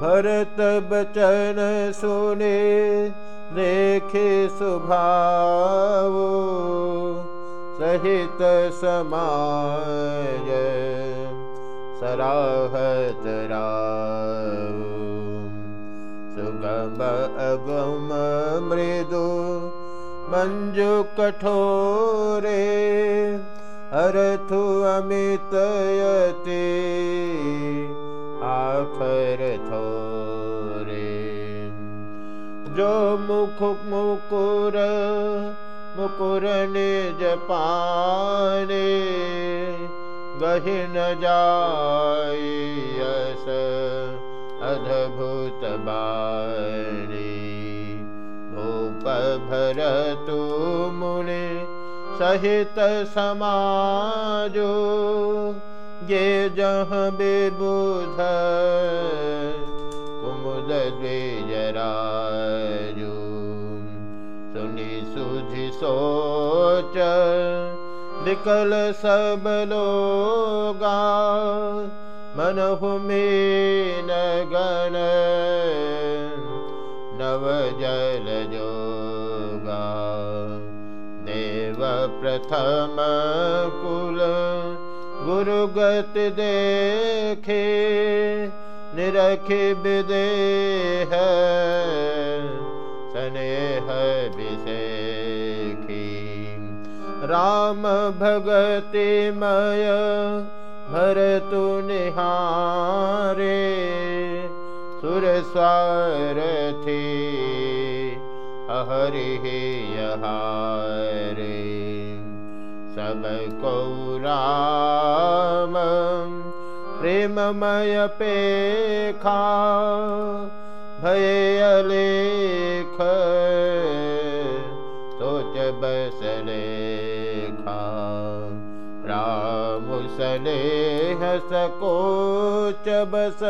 भरत बचन सुने देखे सुभाव सहित समाय सराहत सुगम अगम मृदु मञ्जु कठोरे अरथु अमितयति आखर थोरे जो मुख मुकुर मुकुर जायस अद्भुत बाणी भूप भरतु मुनि सहित समाजो गे जह बेबुध कुमुद द्विजराजो। सुनि सुधि सोच निकल सब लोगा। मनहु में गण, नव जल जोगा। देव प्रथम कुल गुरुगत देखे, निरखि विदेह, स्नेह विषेखी राम भगति मय भरतु निहारे, सुर सुरस्वारथी अहरि यहारे। कौराम प्रेममय पेखा भय अलेख सोच बस लेखा राम सनेह सकोच बस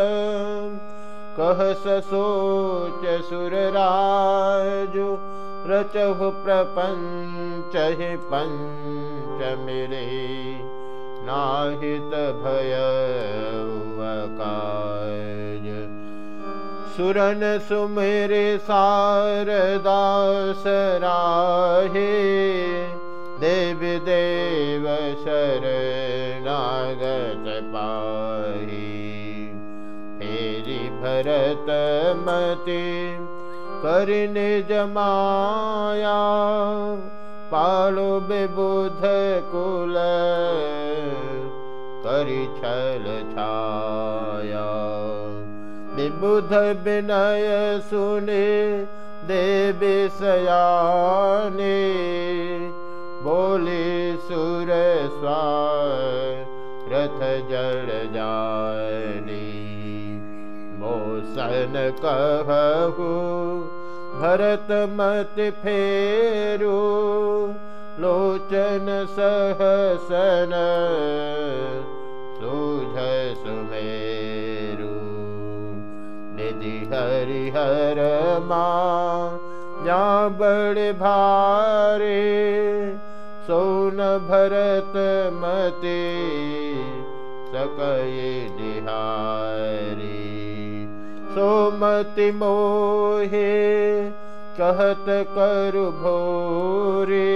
कह सोच सुरराजु रचहु प्रपञ्च हि पञ्च मिले नाहित भय सुरन सुमेरे सारदास राहे देव देव शरणागत पाहि हेरि भरत मति करने जमाया पालो बेबुध कुल करि छल छाया। विबुध विनय सुने देवी सयाने बोले सुर स्वा रथ जड़ जानी मोसन कहु भरत मत फेरु लोचन सहसन सूझ सुमेरु। निधि हरिहर माँ बड़े भारे सोन भरत मते सकय निहारी सोमति मोहे कहत करु भोरे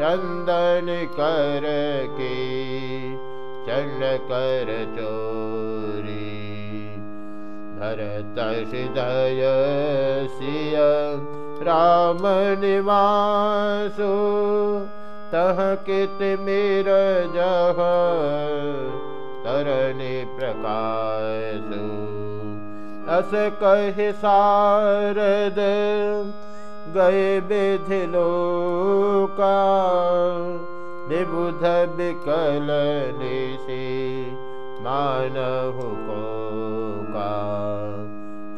चन्दन कर के चण्ड कर चोरी। भरत हृदय सिय राम निवासो तह कित मेर जह तरनि प्रकाशु अस कह सारद गए बेधिलोका विबुध का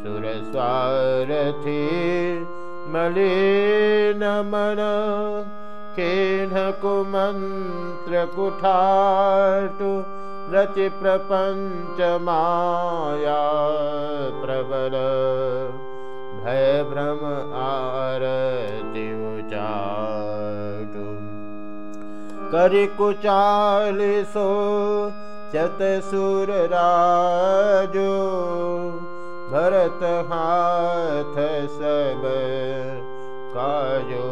सुर स्वारथी मलिन मन केन कुमन्त्र कुठाटु रचि प्रपञ्च माया प्रबल भय भ्रम आरति करि कुचालिसो चत सुर राजो भरत हाथ सब काजो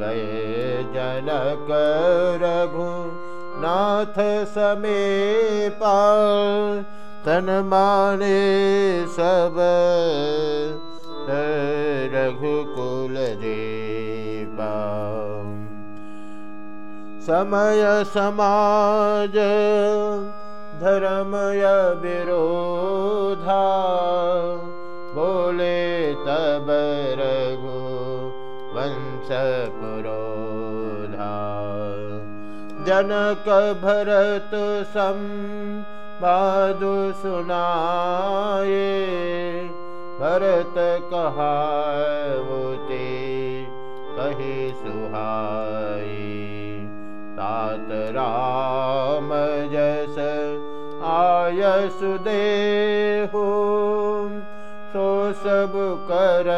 गए जनक रघु नाथ समीपा तन माने सब रघुकुल देवा। समय समाज धर्मय विरोधा बोले तब रघु वंश जनक भरत सुनाए भरत कहावते कही सुहाई तात राम जस आय सुदेहु सो सब कर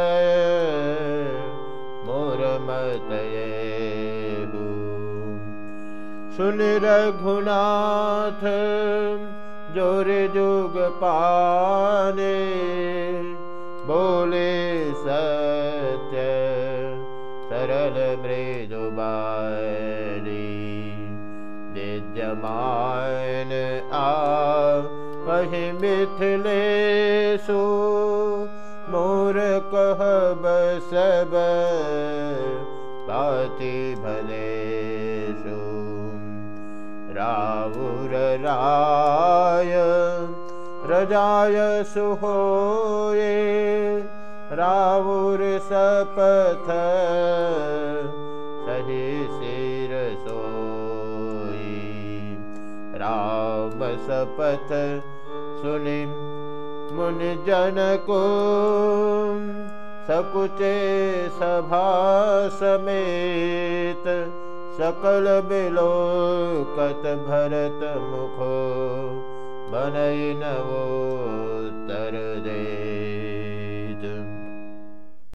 मोर मतये सुन रघुनाथ जोर जुग पाने बोले सत्य सरल मृदुबारी विद्यमान आ कहि मिथिलेशु मोर कह सब पाति भलेषु रावुर राय रजाय सुहोये रावुर सपथ सही सिर सोई राम सपथ सुनि मुन जन को सकुचे सभा समेत सकल कत भरत मुखो बनई नवोत्तर दे